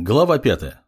Глава пятая.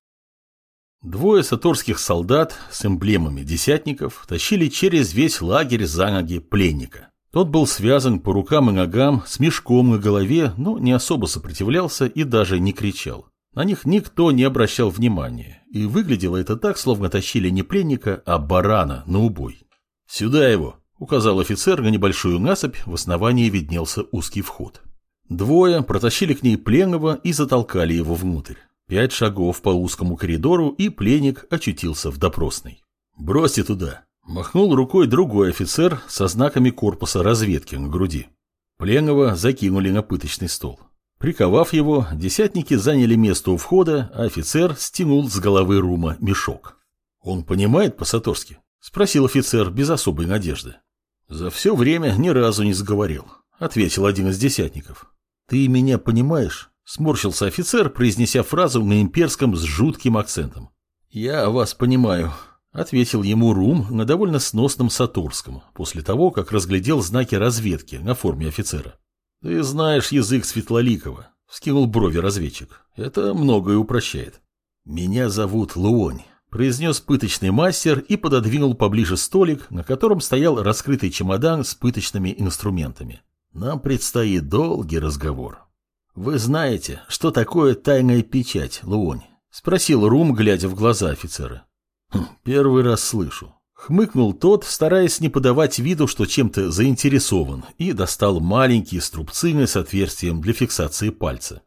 Двое саторских солдат с эмблемами десятников тащили через весь лагерь за ноги пленника. Тот был связан по рукам и ногам, с мешком на голове, но не особо сопротивлялся и даже не кричал. На них никто не обращал внимания, и выглядело это так, словно тащили не пленника, а барана на убой. «Сюда его!» — указал офицер на небольшую насыпь, в основании виднелся узкий вход. Двое протащили к ней пленного и затолкали его внутрь. Пять шагов по узкому коридору, и пленник очутился в допросной. «Бросьте туда!» – махнул рукой другой офицер со знаками корпуса разведки на груди. Пленного закинули на пыточный стол. Приковав его, десятники заняли место у входа, а офицер стянул с головы Рума мешок. «Он понимает по-саторски?» – спросил офицер без особой надежды. «За все время ни разу не заговорил», – ответил один из десятников. «Ты меня понимаешь?» Сморщился офицер, произнеся фразу на имперском с жутким акцентом. «Я вас понимаю», — ответил ему Рум на довольно сносном сатурском, после того, как разглядел знаки разведки на форме офицера. «Ты знаешь язык Светлоликова», — вскинул брови разведчик. «Это многое упрощает». «Меня зовут Луонь», — произнес пыточный мастер и пододвинул поближе столик, на котором стоял раскрытый чемодан с пыточными инструментами. «Нам предстоит долгий разговор». «Вы знаете, что такое тайная печать, Луонь?» — спросил Рум, глядя в глаза офицера. «Хм, «Первый раз слышу». Хмыкнул тот, стараясь не подавать виду, что чем-то заинтересован, и достал маленькие струбцины с отверстием для фиксации пальца.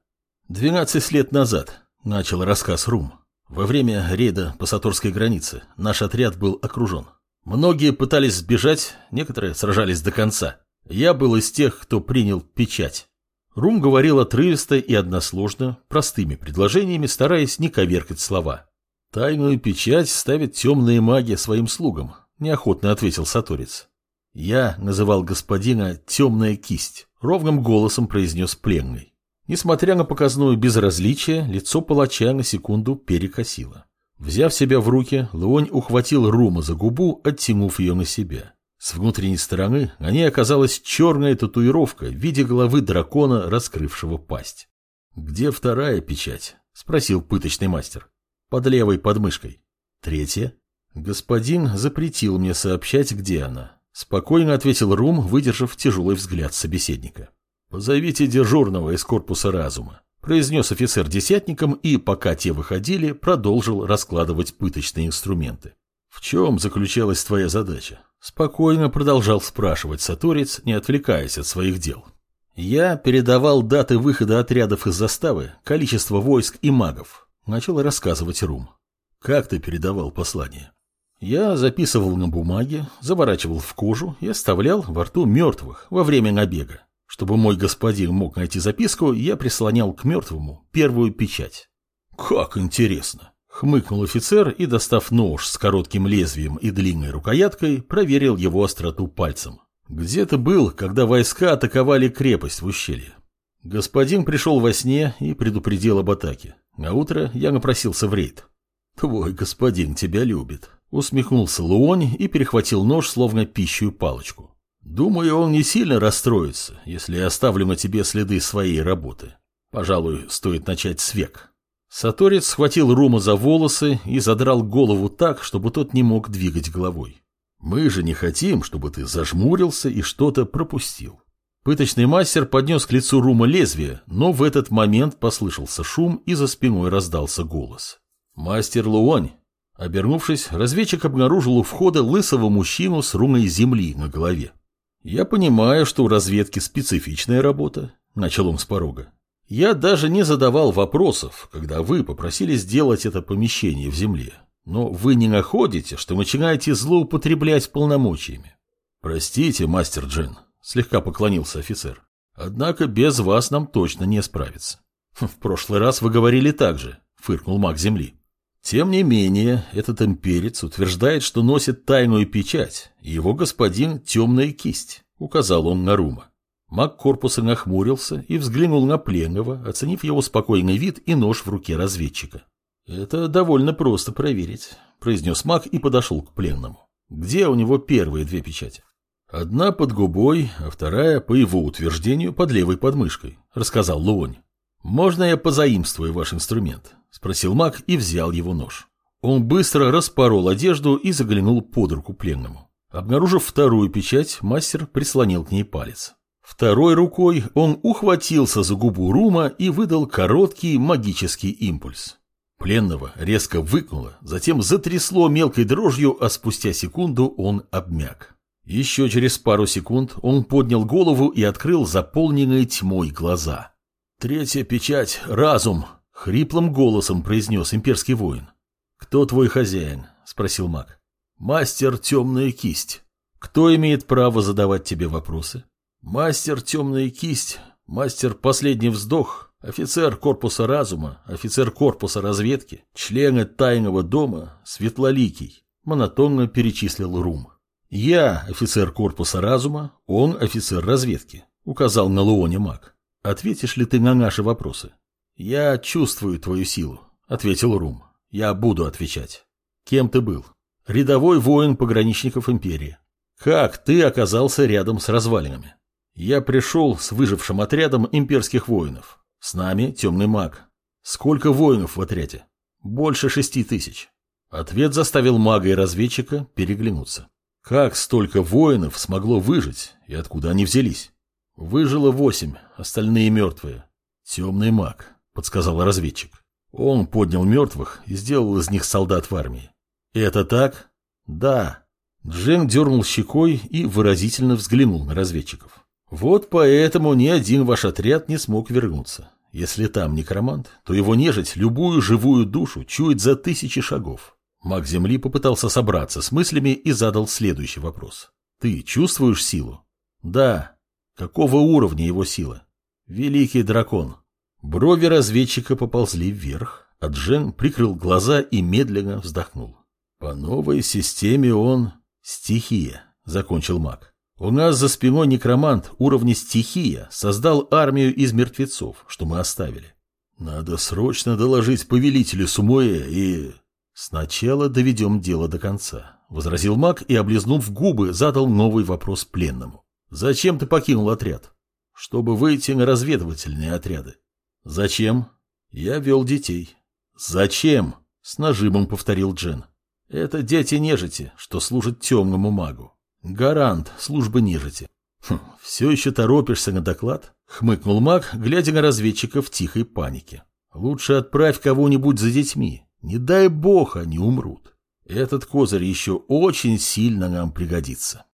«Двенадцать лет назад», — начал рассказ Рум, — «во время рейда по Саторской границе наш отряд был окружен. Многие пытались сбежать, некоторые сражались до конца. Я был из тех, кто принял печать. Рум говорил отрывисто и односложно, простыми предложениями, стараясь не коверкать слова. «Тайную печать ставят темные маги своим слугам», — неохотно ответил Саторец. «Я называл господина «темная кисть», — ровным голосом произнес пленный. Несмотря на показное безразличие, лицо палача на секунду перекосило. Взяв себя в руки, Луонь ухватил Рума за губу, оттянув ее на себя. С внутренней стороны на ней оказалась черная татуировка в виде головы дракона, раскрывшего пасть. «Где вторая печать?» — спросил пыточный мастер. «Под левой подмышкой». «Третья?» «Господин запретил мне сообщать, где она». Спокойно ответил Рум, выдержав тяжелый взгляд собеседника. «Позовите дежурного из корпуса разума», — произнес офицер десятникам и, пока те выходили, продолжил раскладывать пыточные инструменты. «В чем заключалась твоя задача?» Спокойно продолжал спрашивать Саторец, не отвлекаясь от своих дел. Я передавал даты выхода отрядов из заставы, количество войск и магов. Начал рассказывать Рум. Как ты передавал послание? Я записывал на бумаге, заворачивал в кожу и оставлял во рту мертвых во время набега. Чтобы мой господин мог найти записку, я прислонял к мертвому первую печать. Как интересно. Хмыкнул офицер и, достав нож с коротким лезвием и длинной рукояткой, проверил его остроту пальцем. «Где ты был, когда войска атаковали крепость в ущелье?» Господин пришел во сне и предупредил об атаке. На утро я напросился в рейд. «Твой господин тебя любит», — усмехнулся Луонь и перехватил нож, словно пищую палочку. «Думаю, он не сильно расстроится, если я оставлю на тебе следы своей работы. Пожалуй, стоит начать с век». Саторец схватил Рума за волосы и задрал голову так, чтобы тот не мог двигать головой. «Мы же не хотим, чтобы ты зажмурился и что-то пропустил». Пыточный мастер поднес к лицу Рума лезвие, но в этот момент послышался шум и за спиной раздался голос. «Мастер Луонь!» Обернувшись, разведчик обнаружил у входа лысого мужчину с руной земли на голове. «Я понимаю, что у разведки специфичная работа», — начал он с порога. Я даже не задавал вопросов, когда вы попросили сделать это помещение в земле. Но вы не находите, что начинаете злоупотреблять полномочиями. Простите, мастер Джин, слегка поклонился офицер. Однако без вас нам точно не справиться. В прошлый раз вы говорили так же, фыркнул маг земли. Тем не менее, этот имперец утверждает, что носит тайную печать, и его господин — темная кисть, указал он на Рума. Маг корпуса нахмурился и взглянул на пленного, оценив его спокойный вид и нож в руке разведчика. «Это довольно просто проверить», — произнес маг и подошел к пленному. «Где у него первые две печати?» «Одна под губой, а вторая, по его утверждению, под левой подмышкой», — рассказал Луонь. «Можно я позаимствую ваш инструмент?» — Спросил маг и взял его нож. Он быстро распорол одежду и заглянул под руку пленному. Обнаружив вторую печать, мастер прислонил к ней палец. Второй рукой он ухватился за губу Рума и выдал короткий магический импульс. Пленного резко выкнуло, затем затрясло мелкой дрожью, а спустя секунду он обмяк. Еще через пару секунд он поднял голову и открыл заполненные тьмой глаза. «Третья печать — разум!» — хриплым голосом произнес имперский воин. «Кто твой хозяин?» — спросил маг. «Мастер темная кисть. Кто имеет право задавать тебе вопросы?» «Мастер темная кисть, мастер последний вздох, Офицер корпуса разума, офицер корпуса разведки, члены тайного дома, светлоликий, монотонно перечислил Рум. Я офицер корпуса разума, он офицер разведки, указал на Луоне маг. Ответишь ли ты на наши вопросы? Я чувствую твою силу, ответил Рум. Я буду отвечать. Кем ты был? Рядовой воин пограничников империи. Как ты оказался рядом с развалинами? Я пришел с выжившим отрядом имперских воинов. С нами темный маг. Сколько воинов в отряде? Больше шести тысяч. Ответ заставил мага и разведчика переглянуться. Как столько воинов смогло выжить и откуда они взялись? Выжило восемь, остальные мертвые. Темный маг, подсказал разведчик. Он поднял мертвых и сделал из них солдат в армии. Это так? Да. Джен дернул щекой и выразительно взглянул на разведчиков. Вот поэтому ни один ваш отряд не смог вернуться. Если там некромант, то его нежить любую живую душу чует за тысячи шагов. Маг Земли попытался собраться с мыслями и задал следующий вопрос. Ты чувствуешь силу? Да. Какого уровня его сила? Великий дракон. Брови разведчика поползли вверх, а Джен прикрыл глаза и медленно вздохнул. По новой системе он... Стихия, закончил маг. У нас за спиной некромант уровня стихия создал армию из мертвецов, что мы оставили. Надо срочно доложить повелителю Сумоэ и... Сначала доведем дело до конца, — возразил маг и, облизнув губы, задал новый вопрос пленному. Зачем ты покинул отряд? Чтобы выйти на разведывательные отряды. Зачем? Я вел детей. Зачем? С нажимом повторил Джен. Это дети нежити, что служат темному магу. Гарант службы нежити. Хм, все еще торопишься на доклад? Хмыкнул маг, глядя на разведчика в тихой панике. Лучше отправь кого-нибудь за детьми. Не дай бог они умрут. Этот козырь еще очень сильно нам пригодится.